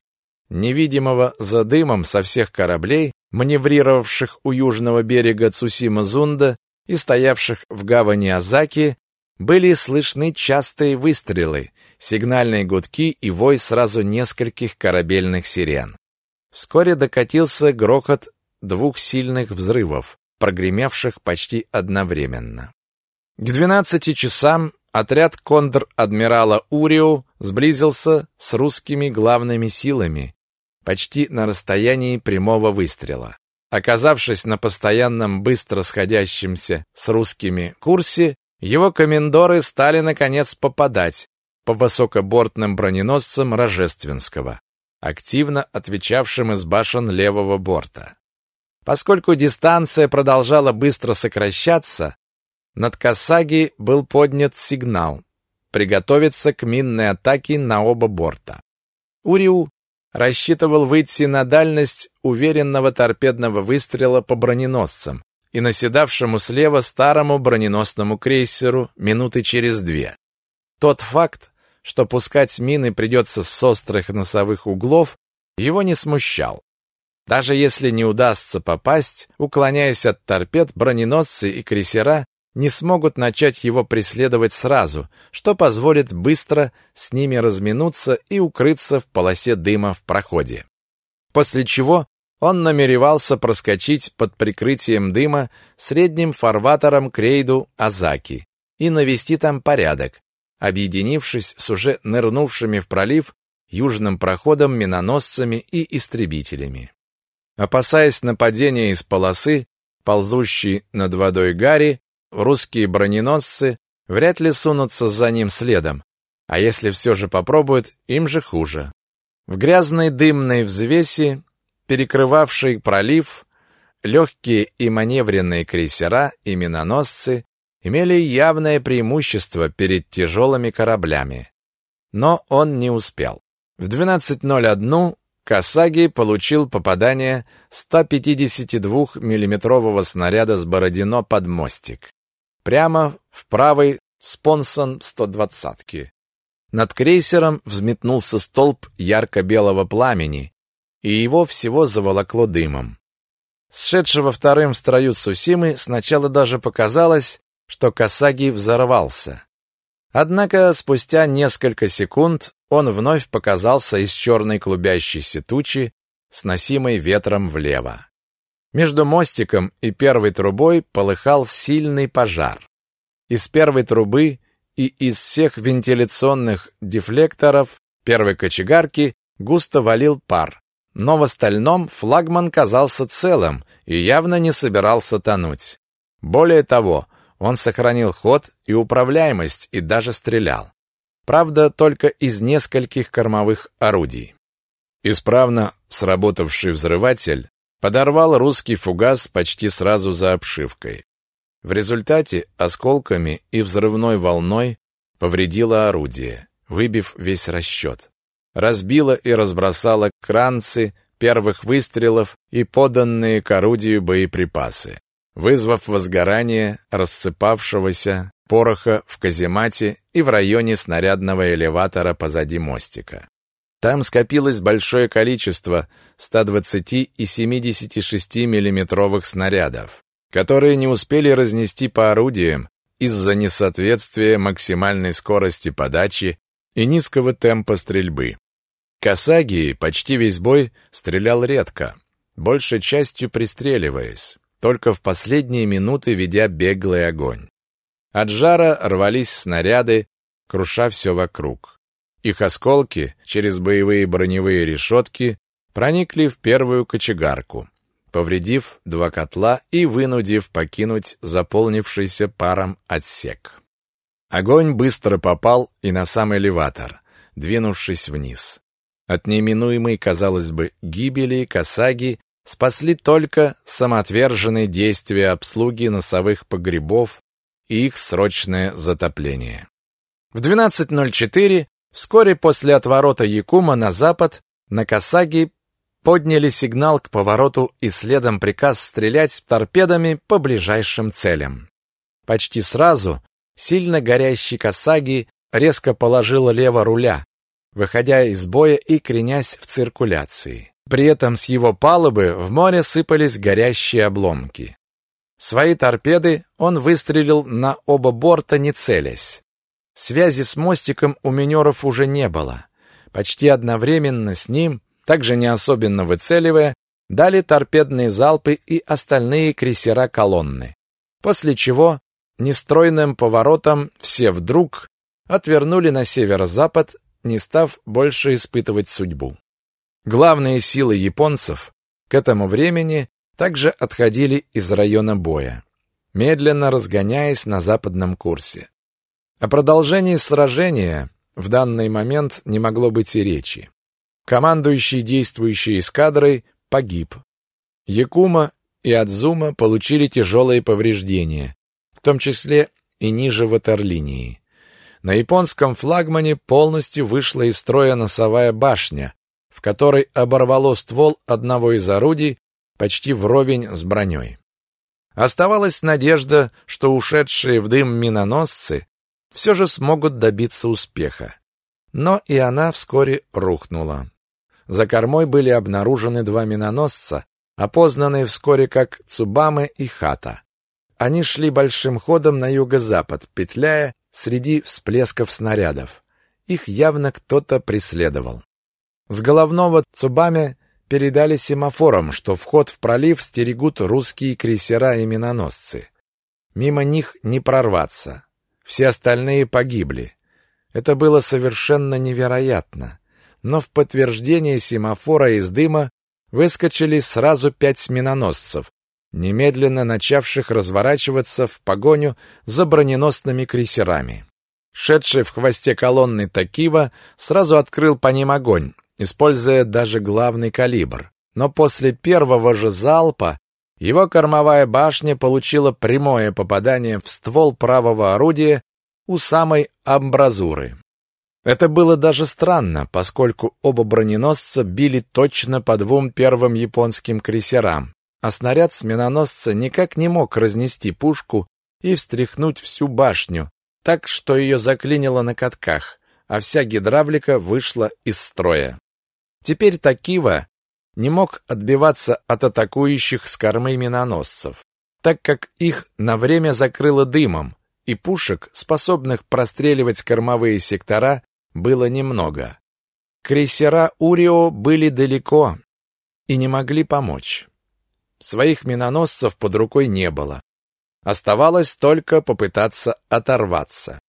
невидимого за дымом со всех кораблей, маневрировавших у южного берега Цусима-Зунда и стоявших в гавани Азаки, были слышны частые выстрелы, сигнальные гудки и вой сразу нескольких корабельных сирен. Вскоре докатился грохот двух сильных взрывов, прогремевших почти одновременно. К двенадцати часам отряд кондр-адмирала Урио сблизился с русскими главными силами почти на расстоянии прямого выстрела. Оказавшись на постоянном быстро сходящемся с русскими курсе, его комендоры стали, наконец, попадать по высокобортным броненосцам Рожественского, активно отвечавшим из башен левого борта. Поскольку дистанция продолжала быстро сокращаться, над Касаги был поднят сигнал приготовиться к минной атаке на оба борта. Уриу рассчитывал выйти на дальность уверенного торпедного выстрела по броненосцам, и наседавшему слева старому броненосному крейсеру минуты через две. Тот факт, что пускать мины придется с острых носовых углов, его не смущал. Даже если не удастся попасть, уклоняясь от торпед, броненосцы и крейсера не смогут начать его преследовать сразу, что позволит быстро с ними разминуться и укрыться в полосе дыма в проходе. После чего он намеревался проскочить под прикрытием дыма средним фарватером к рейду Азаки и навести там порядок, объединившись с уже нырнувшими в пролив южным проходом миноносцами и истребителями. Опасаясь нападения из полосы, ползущей над водой Гарри, русские броненосцы вряд ли сунутся за ним следом, а если все же попробуют, им же хуже. В грязной дымной взвеси перекрывавший пролив, легкие и маневренные крейсера и миноносцы имели явное преимущество перед тяжелыми кораблями. Но он не успел. В 12.01 Касаги получил попадание 152 миллиметрового снаряда с Бородино под мостик. Прямо в правый спонсон 120-ки. Над крейсером взметнулся столб ярко-белого пламени, и его всего заволокло дымом. Сшедшего вторым в строю Сусимы сначала даже показалось, что Касаги взорвался. Однако спустя несколько секунд он вновь показался из черной клубящейся тучи, сносимой ветром влево. Между мостиком и первой трубой полыхал сильный пожар. Из первой трубы и из всех вентиляционных дефлекторов первой кочегарки густо валил пар, но в остальном флагман казался целым и явно не собирался тонуть. Более того, он сохранил ход и управляемость и даже стрелял. Правда, только из нескольких кормовых орудий. Исправно сработавший взрыватель подорвал русский фугас почти сразу за обшивкой. В результате осколками и взрывной волной повредило орудие, выбив весь расчет. Разбило и разбросало кранцы первых выстрелов и поданные к орудию боеприпасы, вызвав возгорание рассыпавшегося пороха в каземате и в районе снарядного элеватора позади мостика. Там скопилось большое количество 120 и 76 миллиметровых снарядов, которые не успели разнести по орудиям из-за несоответствия максимальной скорости подачи и низкого темпа стрельбы. Касаги почти весь бой стрелял редко, большей частью пристреливаясь, только в последние минуты ведя беглый огонь. От жара рвались снаряды, круша все вокруг. Их осколки через боевые броневые решетки проникли в первую кочегарку повредив два котла и вынудив покинуть заполнившийся паром отсек. Огонь быстро попал и на сам элеватор, двинувшись вниз. От неминуемой, казалось бы, гибели Касаги спасли только самоотверженные действия обслуги носовых погребов и их срочное затопление. В 12.04, вскоре после отворота Якума на запад, на Касаги подняли сигнал к повороту и следом приказ стрелять торпедами по ближайшим целям. Почти сразу сильно горящий Касаги резко положил лево руля, выходя из боя и кренясь в циркуляции. При этом с его палубы в море сыпались горящие обломки. Свои торпеды он выстрелил на оба борта, не целясь. Связи с мостиком у минеров уже не было. Почти одновременно с ним также не особенно выцеливая, дали торпедные залпы и остальные крейсера колонны. После чего нестройным поворотом все вдруг отвернули на северо-запад, не став больше испытывать судьбу. Главные силы японцев к этому времени также отходили из района боя, медленно разгоняясь на западном курсе. О продолжении сражения в данный момент не могло быть и речи. Командующий действующей эскадрой погиб. Якума и Адзума получили тяжелые повреждения, в том числе и ниже ватерлинии. На японском флагмане полностью вышла из строя носовая башня, в которой оборвало ствол одного из орудий почти вровень с броней. Оставалась надежда, что ушедшие в дым миноносцы все же смогут добиться успеха. Но и она вскоре рухнула. За кормой были обнаружены два миноносца, опознанные вскоре как Цубамы и Хата. Они шли большим ходом на юго-запад, петляя среди всплесков снарядов. Их явно кто-то преследовал. С головного Цубаме передали семафором, что вход в пролив стерегут русские крейсера и миноносцы. Мимо них не прорваться. Все остальные погибли. Это было совершенно невероятно. Но в подтверждение семафора из дыма выскочили сразу пять миноносцев, немедленно начавших разворачиваться в погоню за броненосными крейсерами. Шедший в хвосте колонны Такива сразу открыл по ним огонь, используя даже главный калибр. Но после первого же залпа его кормовая башня получила прямое попадание в ствол правого орудия у самой амбразуры. Это было даже странно, поскольку оба броненосца били точно по двум первым японским крейсерам, а снаряд с миноносца никак не мог разнести пушку и встряхнуть всю башню, так что ее заклинило на катках, а вся гидравлика вышла из строя. Теперь Такива не мог отбиваться от атакующих с кормы миноносцев, так как их на время закрыло дымом, и пушек, способных простреливать кормовые сектора, было немного. Крейсера Урио были далеко и не могли помочь. Своих миноносцев под рукой не было. Оставалось только попытаться оторваться.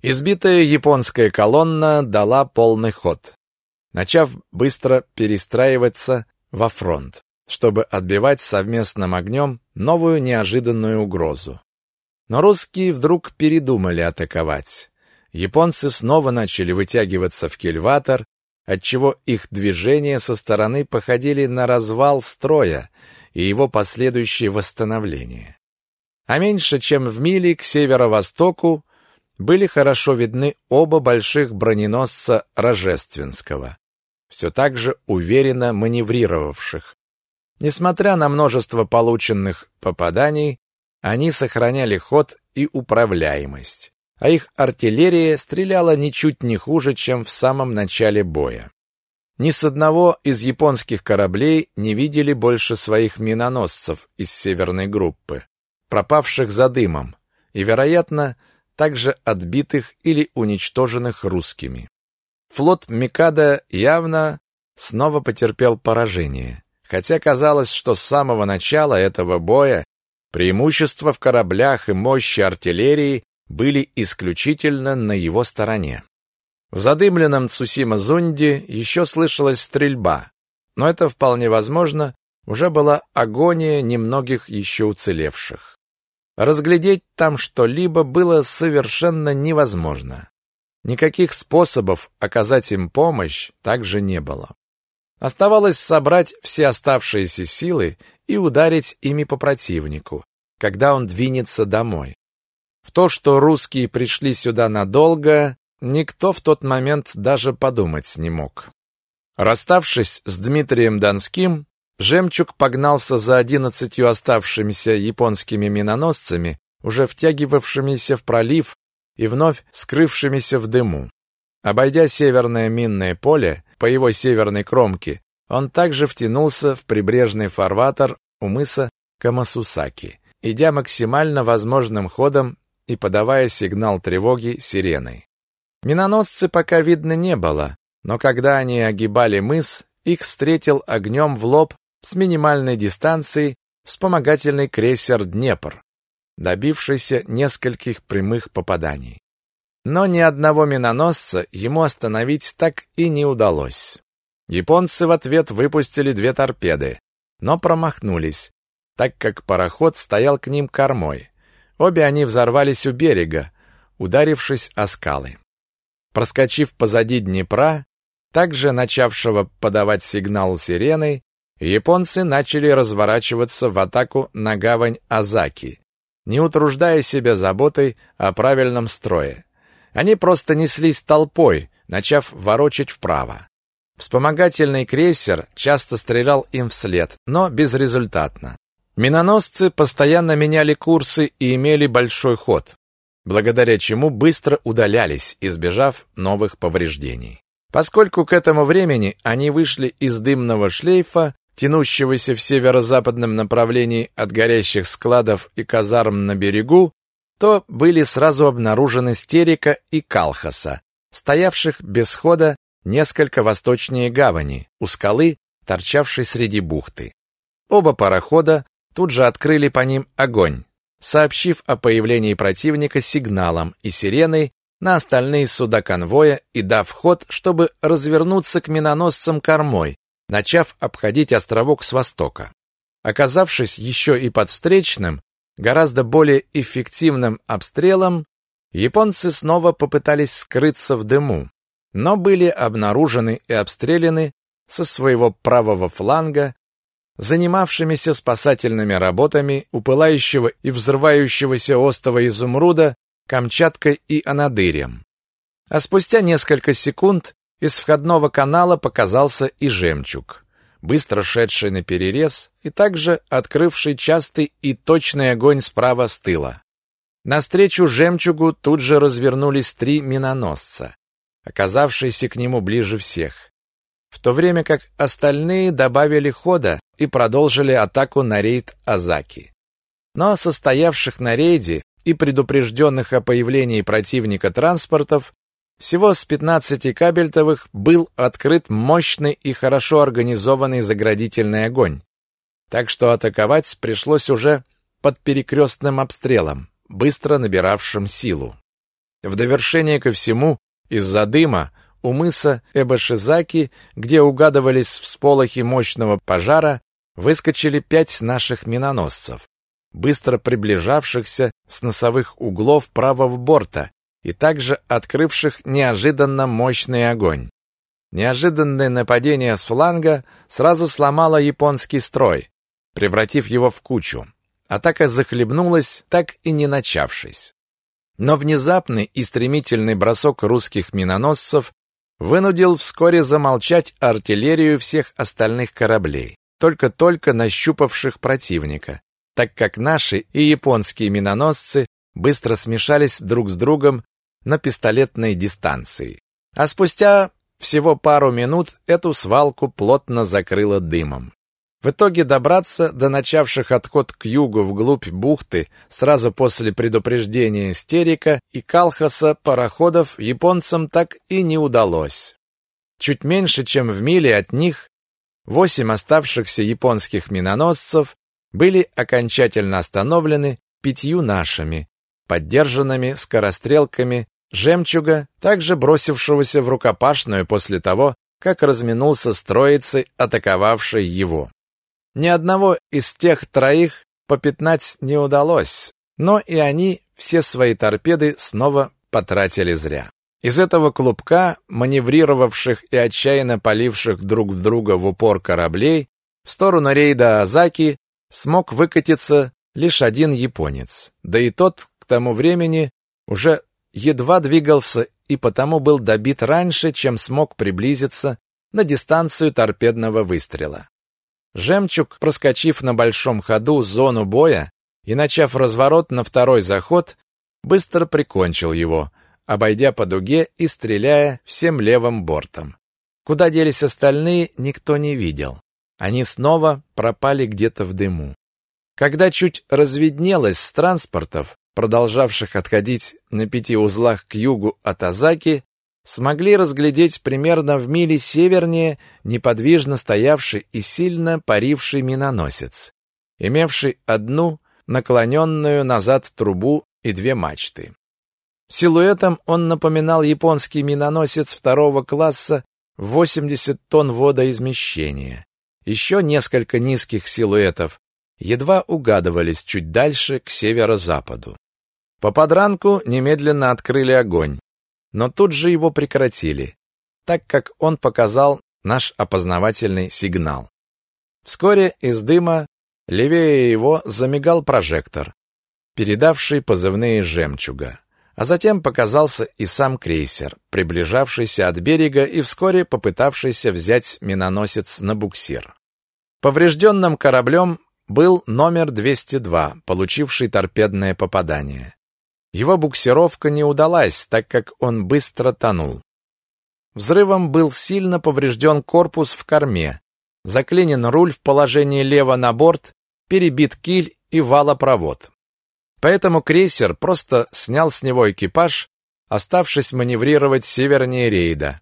Избитая японская колонна дала полный ход, начав быстро перестраиваться во фронт, чтобы отбивать совместным огнем новую неожиданную угрозу. Но русские вдруг передумали атаковать. Японцы снова начали вытягиваться в кильватор, отчего их движения со стороны походили на развал строя и его последующее восстановление. а меньше чем в миле к северо-востоку были хорошо видны оба больших броненосца Рожественского, все так же уверенно маневрировавших. Несмотря на множество полученных попаданий, они сохраняли ход и управляемость, а их артиллерия стреляла ничуть не хуже, чем в самом начале боя. Ни с одного из японских кораблей не видели больше своих миноносцев из северной группы, пропавших за дымом, и, вероятно, также отбитых или уничтоженных русскими. Флот Микада явно снова потерпел поражение, хотя казалось, что с самого начала этого боя преимущества в кораблях и мощи артиллерии были исключительно на его стороне. В задымленном Цусима-Зунде еще слышалась стрельба, но это вполне возможно, уже была агония немногих еще уцелевших. Разглядеть там что-либо было совершенно невозможно. Никаких способов оказать им помощь также не было. Оставалось собрать все оставшиеся силы и ударить ими по противнику, когда он двинется домой. В то, что русские пришли сюда надолго, Никто в тот момент даже подумать не мог. Расставшись с Дмитрием Донским, Жемчуг погнался за одиннадцатью оставшимися японскими миноносцами, уже втягивавшимися в пролив и вновь скрывшимися в дыму. Обойдя северное минное поле по его северной кромке, он также втянулся в прибрежный фарватер у мыса Камасусаки, идя максимально возможным ходом и подавая сигнал тревоги сиреной. Миноносцы пока видно не было, но когда они огибали мыс, их встретил огнем в лоб с минимальной дистанции вспомогательный крейсер «Днепр», добившийся нескольких прямых попаданий. Но ни одного миноносца ему остановить так и не удалось. Японцы в ответ выпустили две торпеды, но промахнулись, так как пароход стоял к ним кормой. Обе они взорвались у берега, ударившись о скалы. Проскочив позади Днепра, также начавшего подавать сигнал сиреной, японцы начали разворачиваться в атаку на гавань Азаки, не утруждая себя заботой о правильном строе. Они просто неслись толпой, начав ворочать вправо. Вспомогательный крейсер часто стрелял им вслед, но безрезультатно. Миноносцы постоянно меняли курсы и имели большой ход благодаря чему быстро удалялись, избежав новых повреждений. Поскольку к этому времени они вышли из дымного шлейфа, тянущегося в северо-западном направлении от горящих складов и казарм на берегу, то были сразу обнаружены Стерика и Калхаса, стоявших без хода несколько восточнее гавани, у скалы, торчавшей среди бухты. Оба парохода тут же открыли по ним огонь, сообщив о появлении противника сигналом и сиреной на остальные суда конвоя и дав ход, чтобы развернуться к миноносцам кормой, начав обходить островок с востока. Оказавшись еще и под встречным, гораздо более эффективным обстрелом, японцы снова попытались скрыться в дыму, но были обнаружены и обстреляны со своего правого фланга занимавшимися спасательными работами у пылающего и взрывающегося острова Изумруда Камчаткой и Анадырем. А спустя несколько секунд из входного канала показался и жемчуг, быстро шедший на перерез и также открывший частый и точный огонь справа с тыла. Навстречу жемчугу тут же развернулись три миноносца, оказавшиеся к нему ближе всех в то время как остальные добавили хода и продолжили атаку на рейд Азаки. Но состоявших на рейде и предупрежденных о появлении противника транспортов всего с 15 кабельтовых был открыт мощный и хорошо организованный заградительный огонь. Так что атаковать пришлось уже под перекрестным обстрелом, быстро набиравшим силу. В довершение ко всему, из-за дыма у мыса Эбашизаки, где угадывались всполохи мощного пожара, выскочили пять наших миноносцев, быстро приближавшихся с носовых углов правого борта и также открывших неожиданно мощный огонь. Неожиданное нападение с фланга сразу сломало японский строй, превратив его в кучу. Атака захлебнулась, так и не начавшись. Но внезапный и стремительный бросок русских миноносцев вынудил вскоре замолчать артиллерию всех остальных кораблей, только-только нащупавших противника, так как наши и японские миноносцы быстро смешались друг с другом на пистолетной дистанции. А спустя всего пару минут эту свалку плотно закрыло дымом. В итоге добраться до начавших отход к югу вглубь бухты сразу после предупреждения Стерика и Калхаса пароходов японцам так и не удалось. Чуть меньше, чем в миле от них, восемь оставшихся японских миноносцев были окончательно остановлены пятью нашими, поддержанными скорострелками «Жемчуга», также бросившегося в рукопашную после того, как разминулся с троицей, атаковавшей его. Ни одного из тех троих попятнать не удалось, но и они все свои торпеды снова потратили зря. Из этого клубка, маневрировавших и отчаянно поливших друг в друга в упор кораблей, в сторону рейда Азаки смог выкатиться лишь один японец. Да и тот тому времени уже едва двигался и потому был добит раньше, чем смог приблизиться на дистанцию торпедного выстрела. Жемчуг, проскочив на большом ходу зону боя и начав разворот на второй заход, быстро прикончил его, обойдя по дуге и стреляя всем левым бортом. Куда делись остальные, никто не видел. Они снова пропали где-то в дыму. Когда чуть разведнелось с транспортов, продолжавших отходить на пяти узлах к югу от Азаки, смогли разглядеть примерно в миле севернее неподвижно стоявший и сильно паривший миноносец, имевший одну наклоненную назад трубу и две мачты. Силуэтом он напоминал японский миноносец второго класса в 80 тонн водоизмещения. Еще несколько низких силуэтов едва угадывались чуть дальше, к северо-западу. По подранку немедленно открыли огонь, но тут же его прекратили, так как он показал наш опознавательный сигнал. Вскоре из дыма левее его замигал прожектор, передавший позывные «Жемчуга». А затем показался и сам крейсер, приближавшийся от берега и вскоре попытавшийся взять миноносец на буксир. Поврежденным кораблем был номер 202, получивший торпедное попадание. Его буксировка не удалась, так как он быстро тонул. Взрывом был сильно поврежден корпус в корме, заклинен руль в положении лево на борт, перебит киль и валопровод. Поэтому крейсер просто снял с него экипаж, оставшись маневрировать севернее рейда.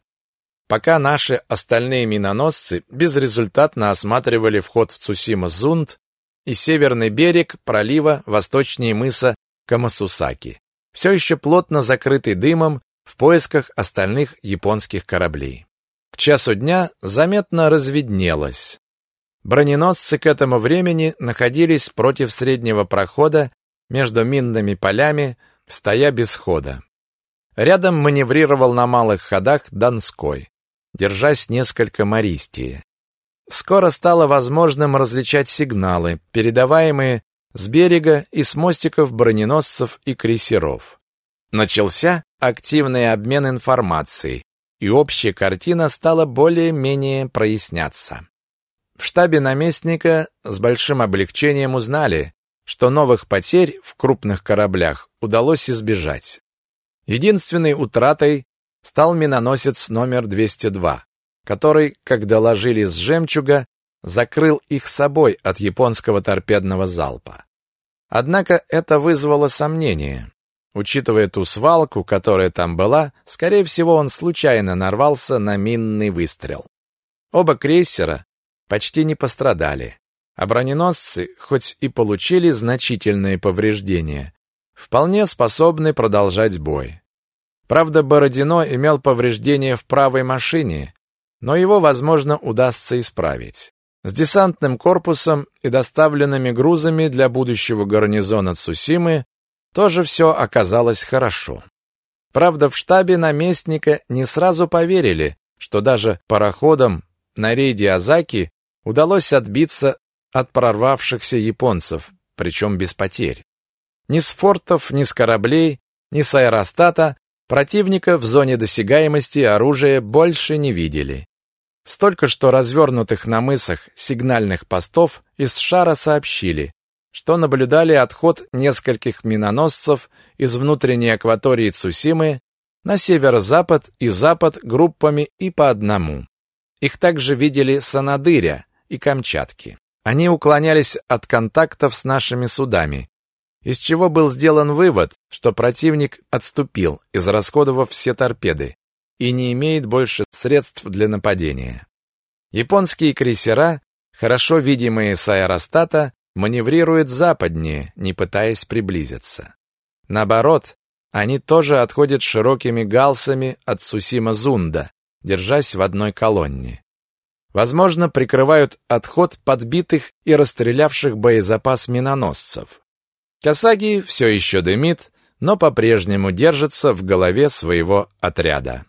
Пока наши остальные миноносцы безрезультатно осматривали вход в Цусима-Зунд и северный берег пролива восточнее мыса Камасусаки, все еще плотно закрытый дымом в поисках остальных японских кораблей. К часу дня заметно разведнелось. Броненосцы к этому времени находились против среднего прохода между минными полями, стоя без хода. Рядом маневрировал на малых ходах Донской, держась несколько мористее. Скоро стало возможным различать сигналы, передаваемые с берега и с мостиков броненосцев и крейсеров. Начался активный обмен информацией, и общая картина стала более-менее проясняться. В штабе наместника с большим облегчением узнали, что новых потерь в крупных кораблях удалось избежать. Единственной утратой стал миноносец номер 202, который, как доложили с «Жемчуга», закрыл их собой от японского торпедного залпа. Однако это вызвало сомнения. Учитывая ту свалку, которая там была, скорее всего, он случайно нарвался на минный выстрел. Оба крейсера почти не пострадали, а броненосцы, хоть и получили значительные повреждения, вполне способны продолжать бой. Правда, Бородино имел повреждения в правой машине, но его, возможно, удастся исправить. С десантным корпусом и доставленными грузами для будущего гарнизона Цусимы тоже все оказалось хорошо. Правда, в штабе наместника не сразу поверили, что даже пароходам на рейде Азаки удалось отбиться от прорвавшихся японцев, причем без потерь. Ни с фортов, ни с кораблей, ни с аэростата противника в зоне досягаемости оружия больше не видели. Столько что развернутых на мысах сигнальных постов из шара сообщили, что наблюдали отход нескольких миноносцев из внутренней акватории Цусимы на северо-запад и запад группами и по одному. Их также видели Санадыря и Камчатки. Они уклонялись от контактов с нашими судами, из чего был сделан вывод, что противник отступил, израсходовав все торпеды, и не имеет больше средств для нападения. Японские крейсера, хорошо видимые с аэростата, маневрируют западнее, не пытаясь приблизиться. Наоборот, они тоже отходят широкими галсами от Сусима-Зунда, держась в одной колонне. Возможно, прикрывают отход подбитых и расстрелявших боезапас миноносцев. Касаги все еще дымит, но по-прежнему держится в голове своего отряда.